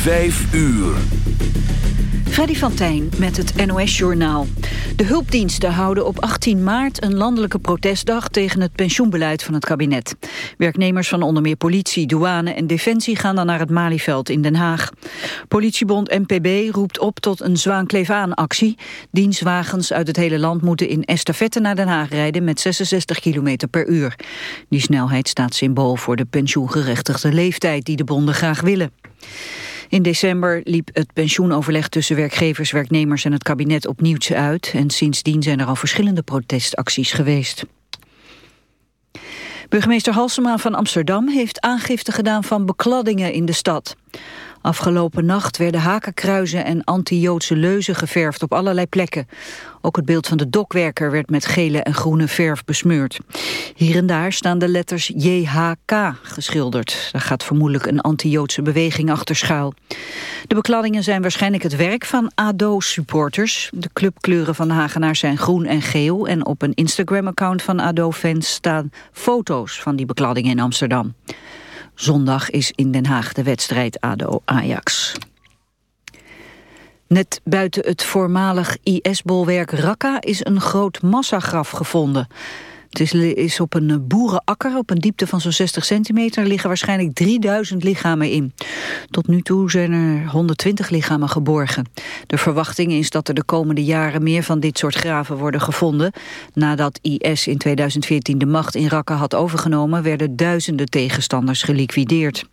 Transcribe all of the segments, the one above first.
Vijf uur. Freddy van Tijn met het NOS-journaal. De hulpdiensten houden op 18 maart een landelijke protestdag... tegen het pensioenbeleid van het kabinet. Werknemers van onder meer politie, douane en defensie... gaan dan naar het Malieveld in Den Haag. Politiebond NPB roept op tot een zwaankleef-aan-actie. Dienstwagens uit het hele land moeten in estafette naar Den Haag rijden... met 66 km per uur. Die snelheid staat symbool voor de pensioengerechtigde leeftijd... die de bonden graag willen. In december liep het pensioenoverleg tussen werkgevers, werknemers en het kabinet opnieuw uit. En sindsdien zijn er al verschillende protestacties geweest. Burgemeester Halsema van Amsterdam heeft aangifte gedaan van bekladdingen in de stad. Afgelopen nacht werden hakenkruizen en anti-Joodse leuzen geverfd op allerlei plekken. Ook het beeld van de dokwerker werd met gele en groene verf besmeurd. Hier en daar staan de letters JHK geschilderd. Daar gaat vermoedelijk een anti-Joodse beweging achter schuil. De bekladdingen zijn waarschijnlijk het werk van ADO-supporters. De clubkleuren van de Hagenaars zijn groen en geel... en op een Instagram-account van ADO-fans staan foto's van die bekladdingen in Amsterdam. Zondag is in Den Haag de wedstrijd ADO-Ajax. Net buiten het voormalig IS-bolwerk Raqqa is een groot massagraf gevonden. Het is, is op een boerenakker op een diepte van zo'n 60 centimeter... liggen waarschijnlijk 3000 lichamen in. Tot nu toe zijn er 120 lichamen geborgen. De verwachting is dat er de komende jaren meer van dit soort graven worden gevonden. Nadat IS in 2014 de macht in Raqqa had overgenomen... werden duizenden tegenstanders geliquideerd.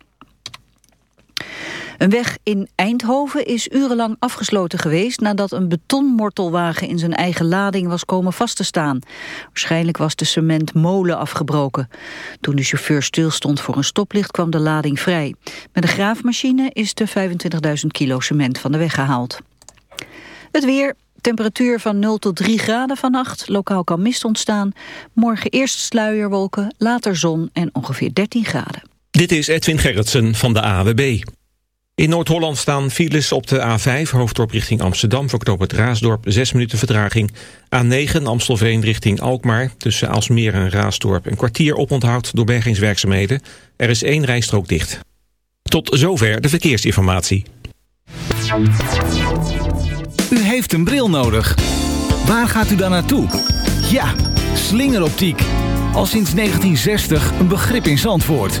Een weg in Eindhoven is urenlang afgesloten geweest... nadat een betonmortelwagen in zijn eigen lading was komen vast te staan. Waarschijnlijk was de cementmolen afgebroken. Toen de chauffeur stilstond voor een stoplicht kwam de lading vrij. Met een graafmachine is de 25.000 kilo cement van de weg gehaald. Het weer, Temperatuur van 0 tot 3 graden vannacht. Lokaal kan mist ontstaan. Morgen eerst sluierwolken, later zon en ongeveer 13 graden. Dit is Edwin Gerritsen van de AWB. In Noord-Holland staan files op de A5, hoofddorp richting Amsterdam... voor het Raasdorp, 6 minuten vertraging. A9, Amstelveen richting Alkmaar, tussen Alsmeer en Raasdorp... een kwartier oponthoud door bergingswerkzaamheden. Er is één rijstrook dicht. Tot zover de verkeersinformatie. U heeft een bril nodig. Waar gaat u dan naartoe? Ja, slingeroptiek. Al sinds 1960 een begrip in Zandvoort.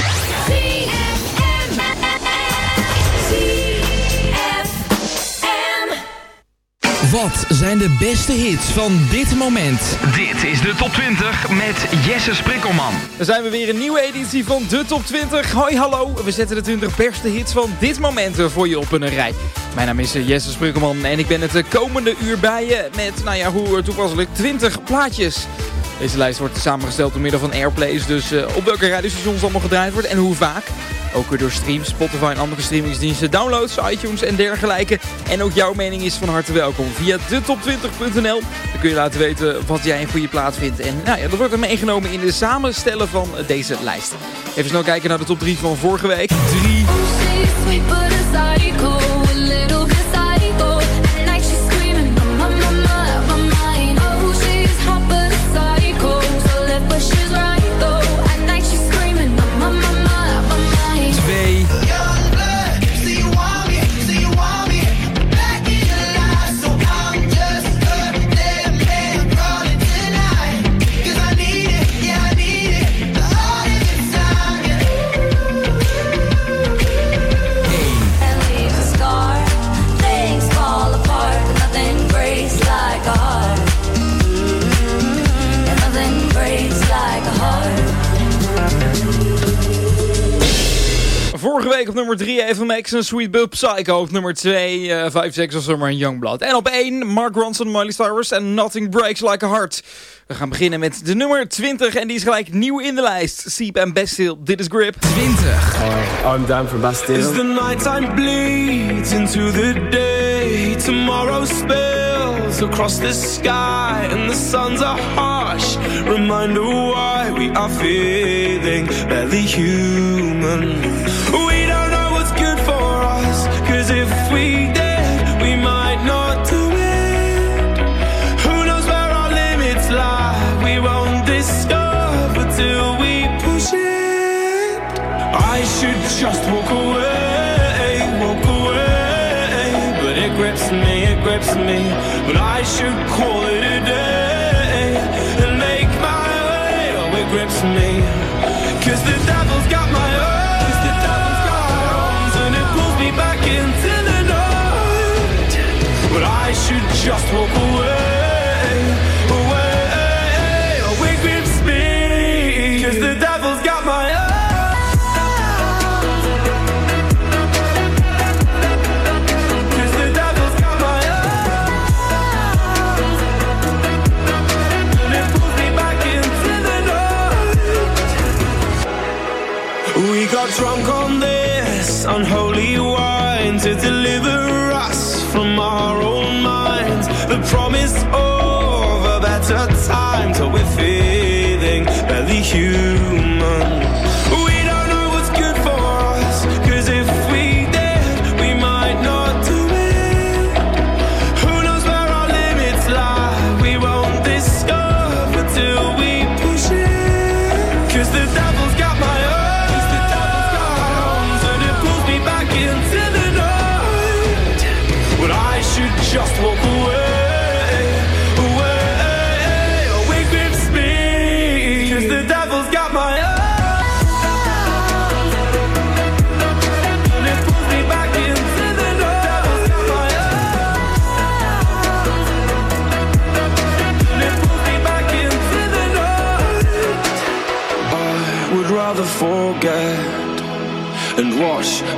Wat zijn de beste hits van dit moment? Dit is de top 20 met Jesse Sprikkelman. Dan zijn we weer een nieuwe editie van de top 20. Hoi, hallo. We zetten de 20 beste hits van dit moment voor je op een rij. Mijn naam is eh, Jesse Sprikkelman en ik ben het komende uur bij je met, nou ja, hoe toepasselijk, 20 plaatjes. Deze lijst wordt samengesteld door middel van Airplays, dus op welke radiostations allemaal gedraaid wordt en hoe vaak. Ook weer door streams, Spotify en andere streamingsdiensten, downloads, iTunes en dergelijke. En ook jouw mening is van harte welkom via detop20.nl. Dan kun je laten weten wat jij een goede plaat vindt. En nou ja, dat wordt er meegenomen in de samenstellen van deze lijst. Even snel kijken naar de top 3 van vorige week. 3. Week op nummer 3 even Max en Sweet Bub Psycho. Op nummer 2 uh, 5 Sex of Summer en Youngblood. En op 1 Mark Ronson, Miley Cyrus en Nothing Breaks Like a Heart. We gaan beginnen met de nummer 20 en die is gelijk nieuw in de lijst. Seep en Bastille, dit is Grip. 20. Uh, I'm down for Bastille. As the nighttime bleeds into the day, tomorrow spills across the sky and the suns are Reminder why we are feeling barely human. We don't know what's good for us, cause if we did, we might not do it. Who knows where our limits lie? We won't discover till we push it. I should just walk away, walk away. But it grips me, it grips me. But I should call Cause the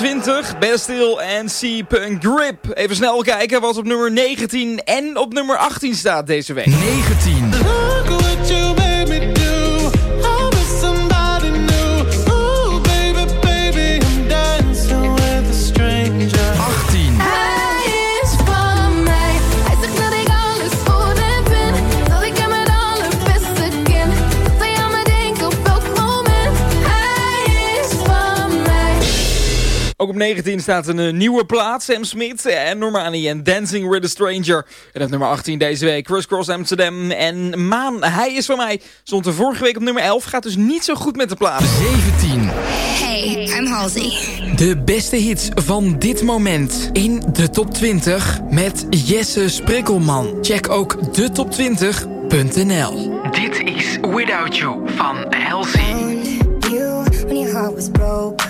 20, Bestil en C-Punk Grip. Even snel kijken wat op nummer 19 en op nummer 18 staat deze week. 19. Ook op 19 staat een eh, nieuwe plaat. Sam Smith en Normani en Dancing with a Stranger. En op nummer 18 deze week Crisscross Amsterdam en Maan. Hij is van mij. Stond er vorige week op nummer 11. Gaat dus niet zo goed met de plaat. 17. Hey, I'm Halsey. De beste hits van dit moment in de top 20 met Jesse Sprikkelman. Check ook de top 20.nl. Dit is Without You van Halsey. you when your heart was broke.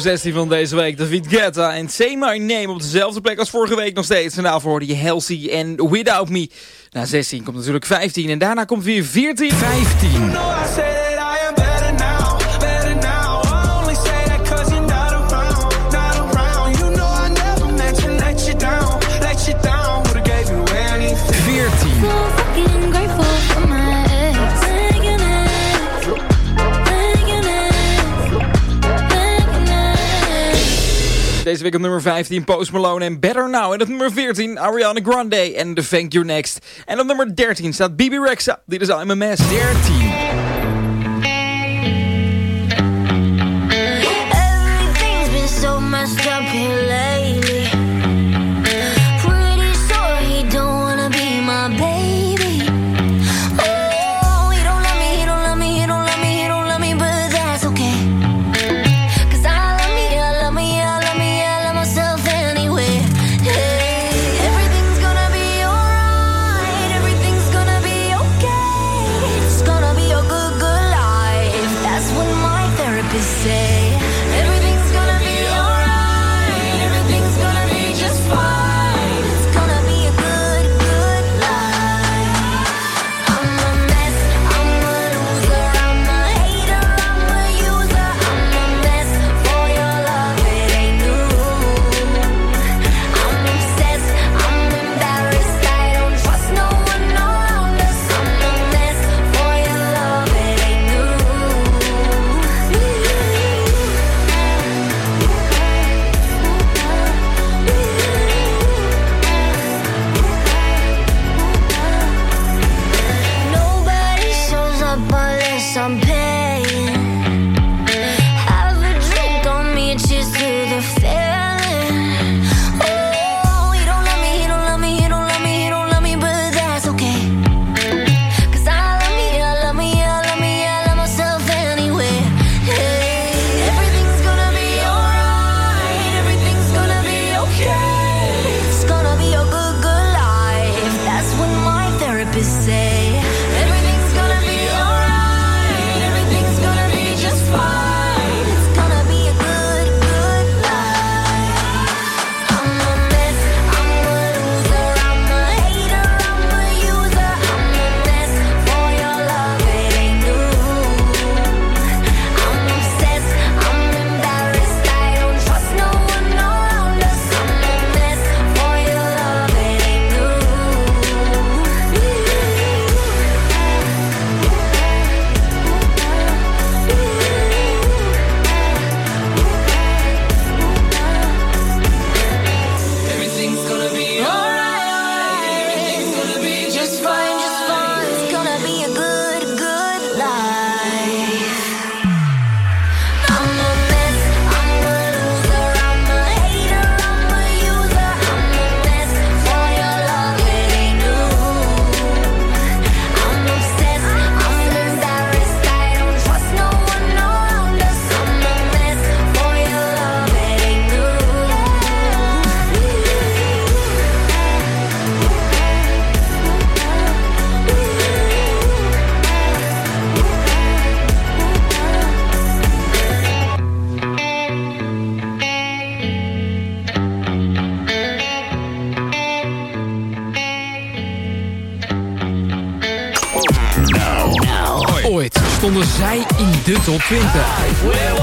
16 van deze week. David Guetta en Say My Name op dezelfde plek als vorige week nog steeds. En daarvoor hoorde je Healthy en Without Me. Na 16 komt natuurlijk 15 en daarna komt weer 14. 15. deze week op nummer 15 Post Malone en Better Now. En op nummer 14 Ariana Grande en The Thank You Next. En op nummer 13 staat Bibi Rexa. Dit is I'm a 13. Top 20.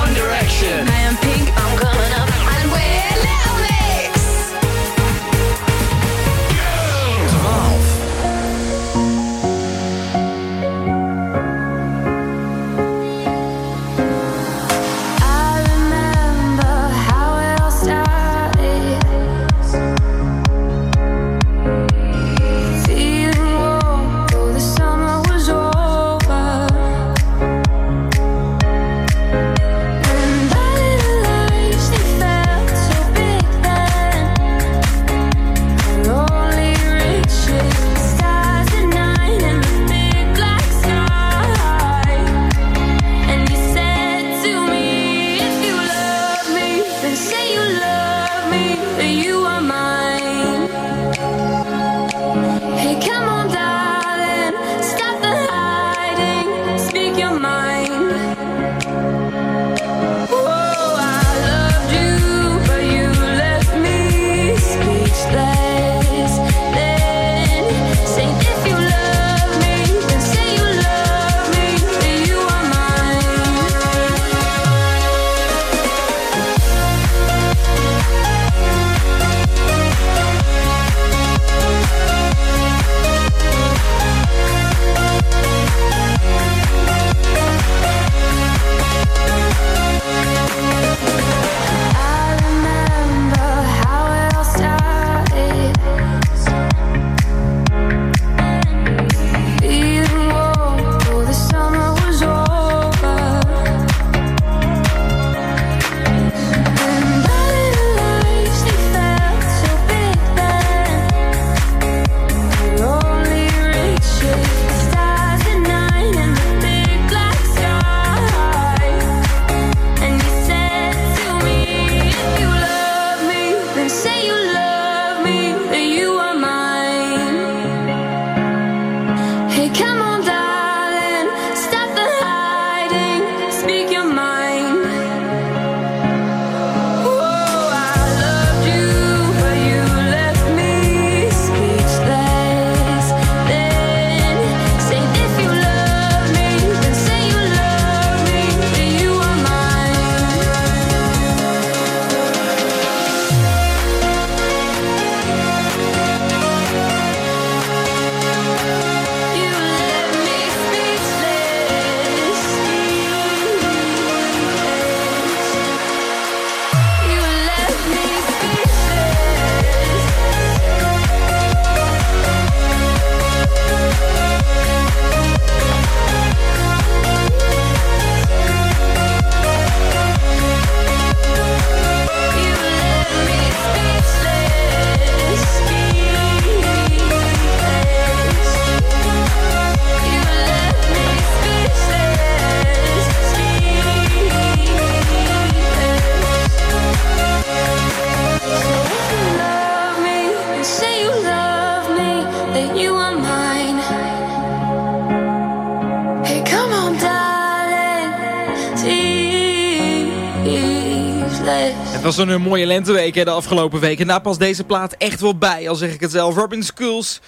Was een mooie lenteweek hè, de afgelopen week. En daar past deze plaat echt wel bij, al zeg ik het zelf. Robin Schools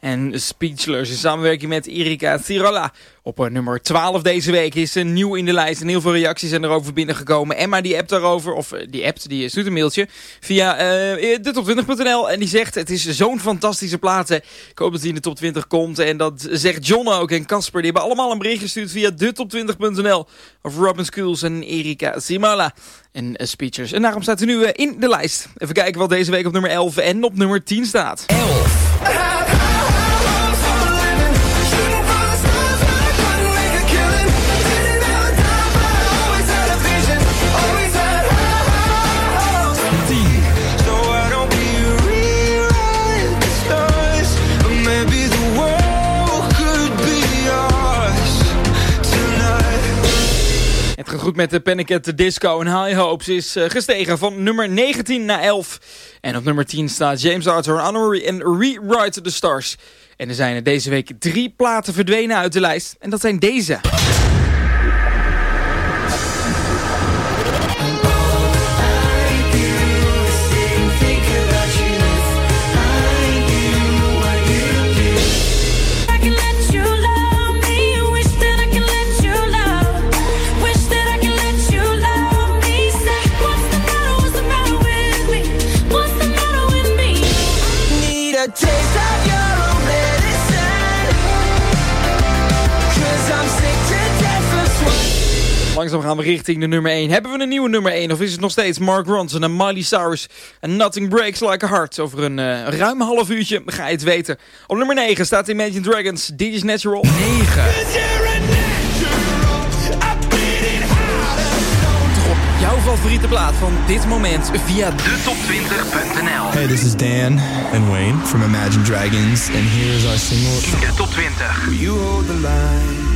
en Speechless in samenwerking met Erika Tirola. Op eh, nummer 12 deze week is een nieuw in de lijst. En heel veel reacties zijn erover binnengekomen. Emma die appt daarover, of eh, die appt, die stuurt een mailtje via uh, de top20.nl. En die zegt, het is zo'n fantastische plaat. hè. Ik hoop dat hij in de top 20 komt. En dat zegt John ook en Casper. Die hebben allemaal een bericht gestuurd via de top20.nl. Of Robin Schools en Erika Simala. En uh, Speechers. En daarom staat hij nu uh, in de lijst. Even kijken wat deze week op nummer 11 en op nummer 10 staat. 11. Het met de Panic at the Disco en High Hopes is uh, gestegen van nummer 19 naar 11. En op nummer 10 staat James Arthur Honorary en Rewrite the Stars. En er zijn er deze week drie platen verdwenen uit de lijst. En dat zijn deze. Gaan we richting de nummer 1. Hebben we een nieuwe nummer 1 of is het nog steeds Mark Ronson en Miley Cyrus en Nothing Breaks Like a Heart? Over een uh, ruim half uurtje ga je het weten. Op nummer 9 staat Imagine Dragons, Dit is Natural. 9. Jouw favoriete plaat van dit moment via detop20.nl Hey, this is Dan and Wayne from Imagine Dragons and here's our single In de top 20. You hold the line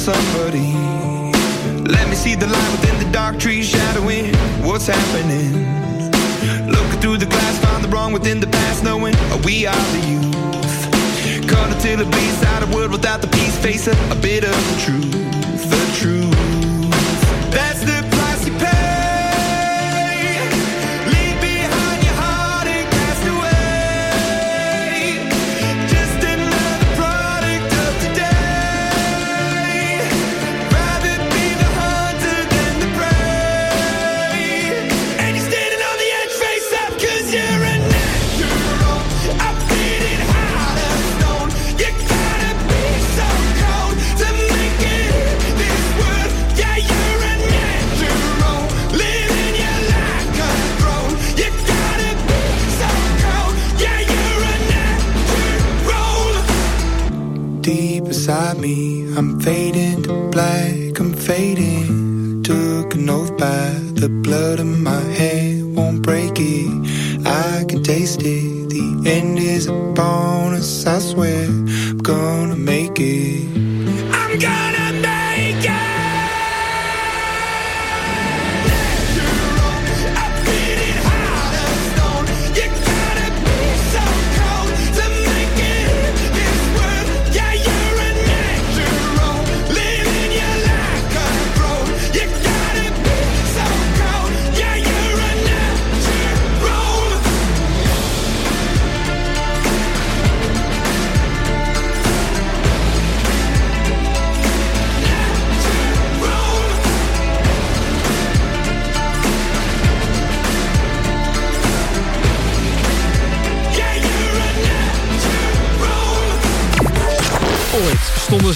somebody Let me see the light within the dark trees Shadowing what's happening find within the past, knowing we are the youth. Caught until it bleeds out a world without the peace, face a, a bit of the truth, the truth.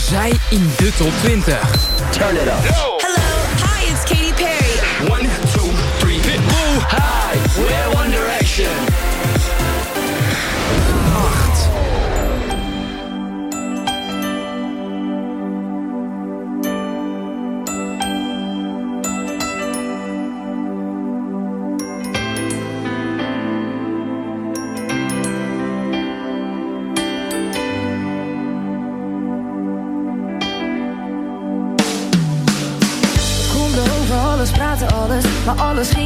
Zij in de top 20. Turn it up.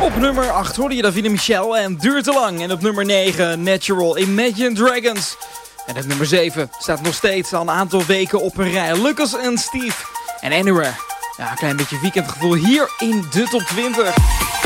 Op nummer 8 hoorde je Davide Michel en Duurt te lang. En op nummer 9 Natural Imagine Dragons. En op nummer 7 staat nog steeds al een aantal weken op een rij. Lucas en Steve en Anywhere. Ja, een klein beetje weekendgevoel hier in de top 20.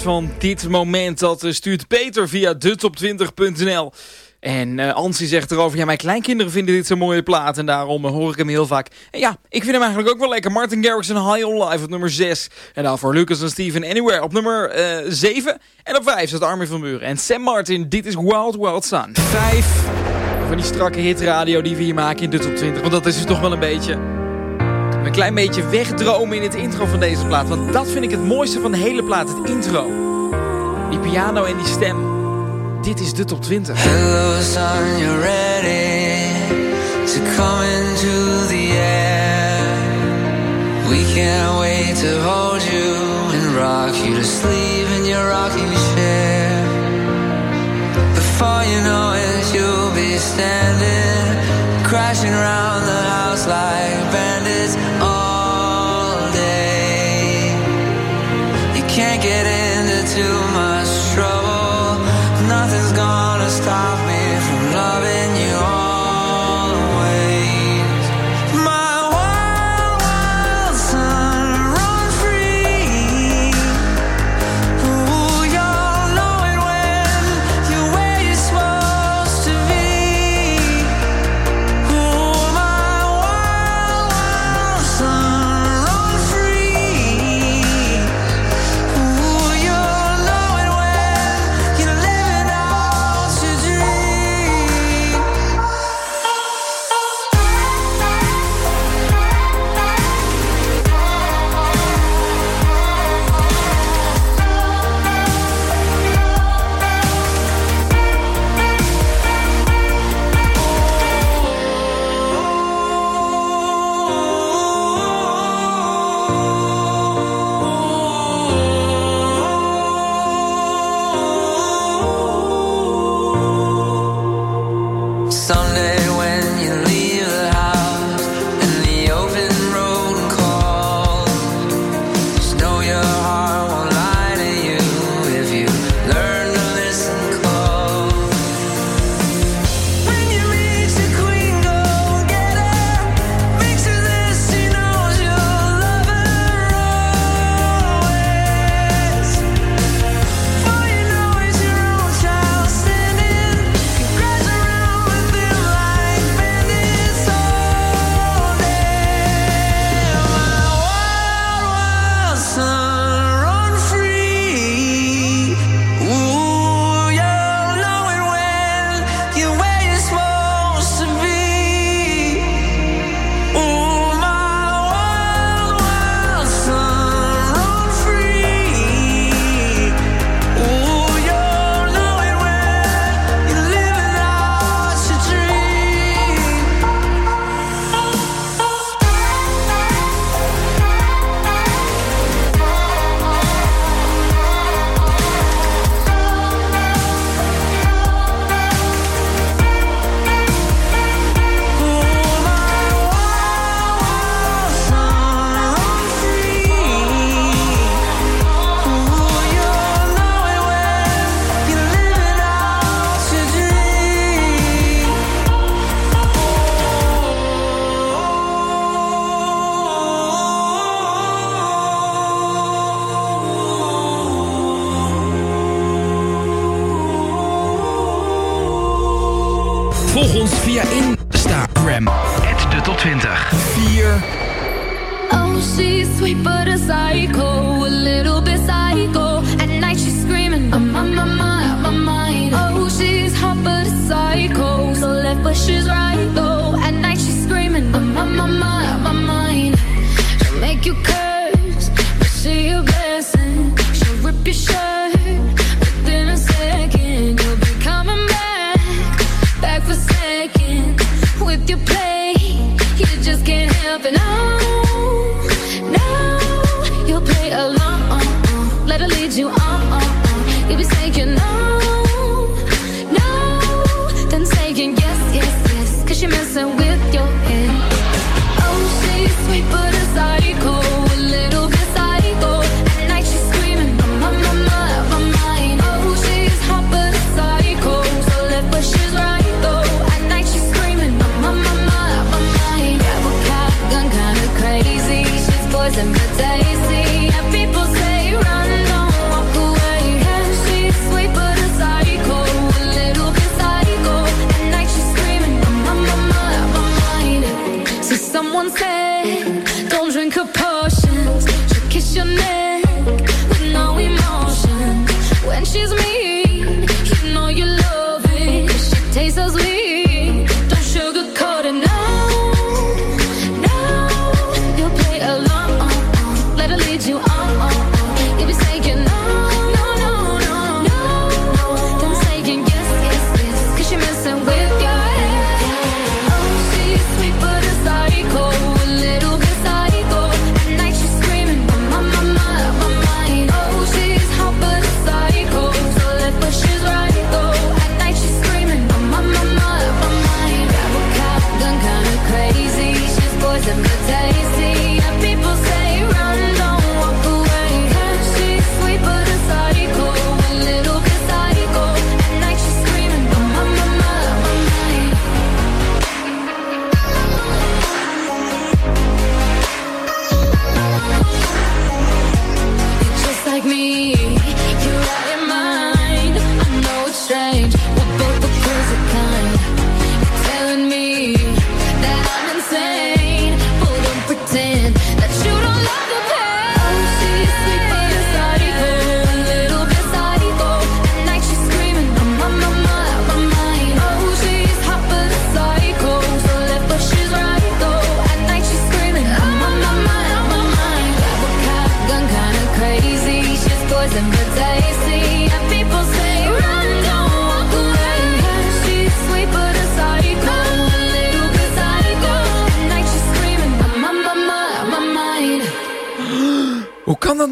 Van dit moment. Dat eh, stuurt Peter via detop20.nl. En eh Ansie zegt erover, ja, mijn kleinkinderen vinden dit zo'n mooie plaat. En daarom eh, hoor ik hem heel vaak. En ja, ik vind hem eigenlijk ook wel lekker. Martin Garrix en High on Life op nummer 6. En daarvoor Lucas en Steven Anywhere op nummer eh 7. En op 5 staat Armin van Buren. En Sam Martin, dit is Wild Wild Sun. 5 van die strakke hitradio die we hier maken in de top 20. Want dat is dus toch wel een beetje... Een klein beetje wegdromen in het intro van deze plaat. Want dat vind ik het mooiste van de hele plaat, het intro. Die piano en die stem. Dit is de top 20. Hello, son, you're ready to come into the air. We can't wait to hold you and rock you to sleep in your rocking chair. Before you know it, you'll be standing, crashing around get into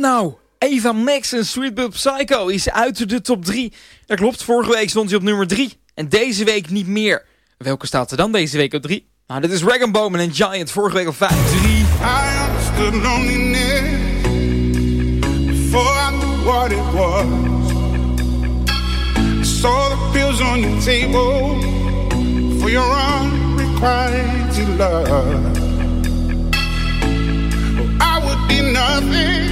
nou? Eva Max en Sweetbub Psycho is uit de top 3. Dat klopt, vorige week stond hij op nummer 3. En deze week niet meer. Welke staat er dan deze week op 3? Nou, dit is Dragon Bowman en Giant, vorige week op 5. 3. I understood loneliness Before I knew what it was I saw the pills on your table For your unrequited love I would be nothing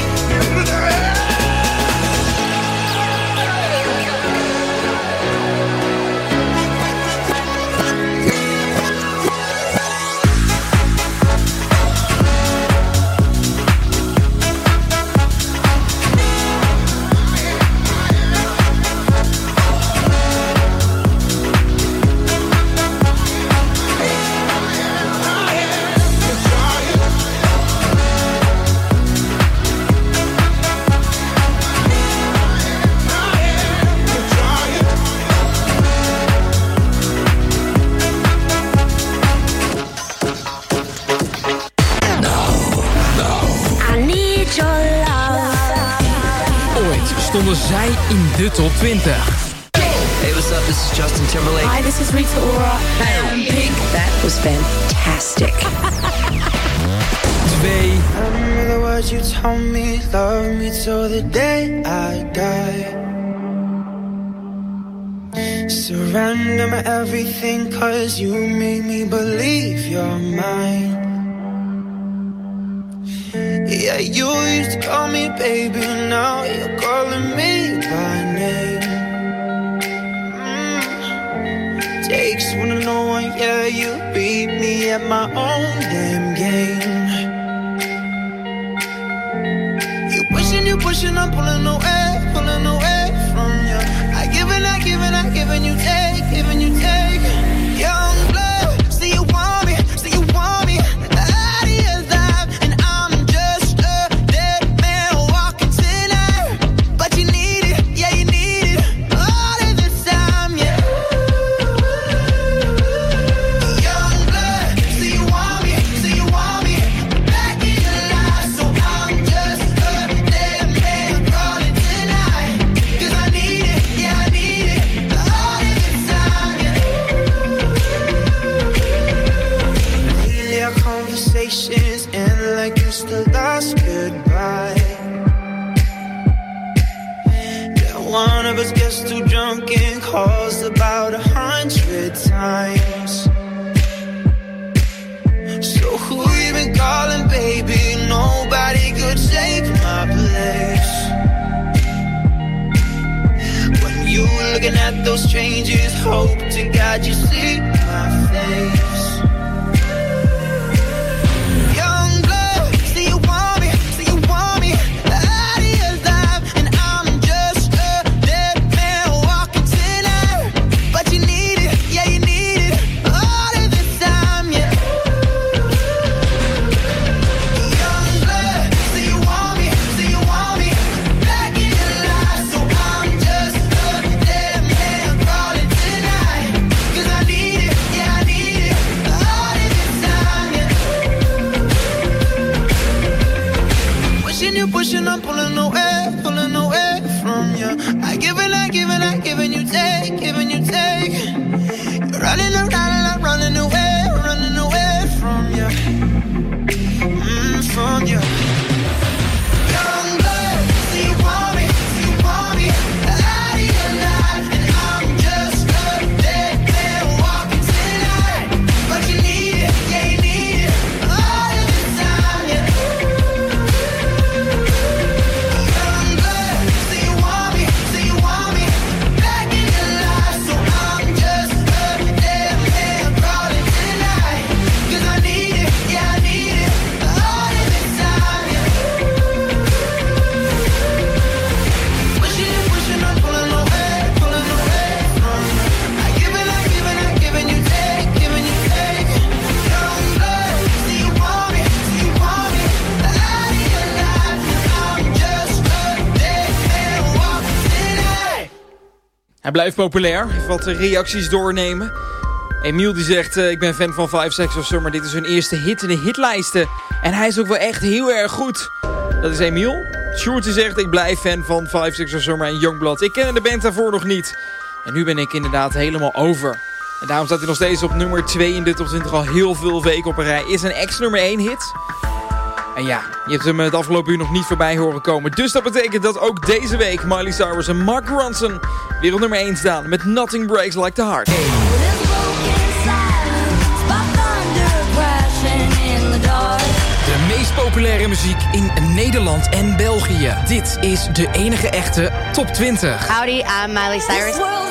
20. Hey, what's up? This is Justin Timberlake. Hi, this is Rita Ora. Hey, I'm Pink. That was fantastic. Twee. I remember the words you told me, love me till the day I die. Surrender my everything, cause you made me believe you're mine. Yeah, you used to call me baby, now you're calling me at my own damn game. You pushing, you pushing, I'm pulling away, pulling away from you. I give and I give and I give and you take. Hij blijft populair. Wat reacties doornemen. Emiel die zegt, eh, ik ben fan van Five Seconds of Summer. Dit is hun eerste hit in de hitlijsten. En hij is ook wel echt heel erg goed. Dat is Emiel. Sjoerd zegt, ik blijf fan van Five Seconds of Summer en Youngblood. Ik kende de band daarvoor nog niet. En nu ben ik inderdaad helemaal over. En daarom staat hij nog steeds op nummer 2 in de top 20 al heel veel weken op een rij. Is een ex-nummer 1 hit. En ja, je hebt hem het afgelopen uur nog niet voorbij horen komen. Dus dat betekent dat ook deze week Miley Cyrus en Mark Ronson weer op nummer 1 staan. Met Nothing Breaks Like the Heart. De meest populaire muziek in Nederland en België. Dit is de enige echte top 20. Howdy, I'm Miley Cyrus.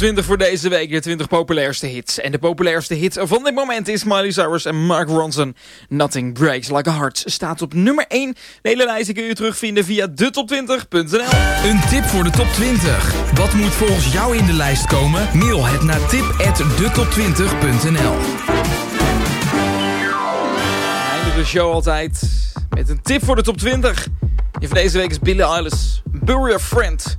20 voor deze week. De 20 populairste hits. En de populairste hit van dit moment is Miley Cyrus en Mark Ronson. Nothing Breaks Like a Heart staat op nummer 1. De hele lijst kun je terugvinden via detop20.nl. Een tip voor de top 20. Wat moet volgens jou in de lijst komen? Mail het naar tip@detop20.nl. We eindigen de show altijd met een tip voor de top 20. Die van deze week is Billie Eilish. Bury a Friend.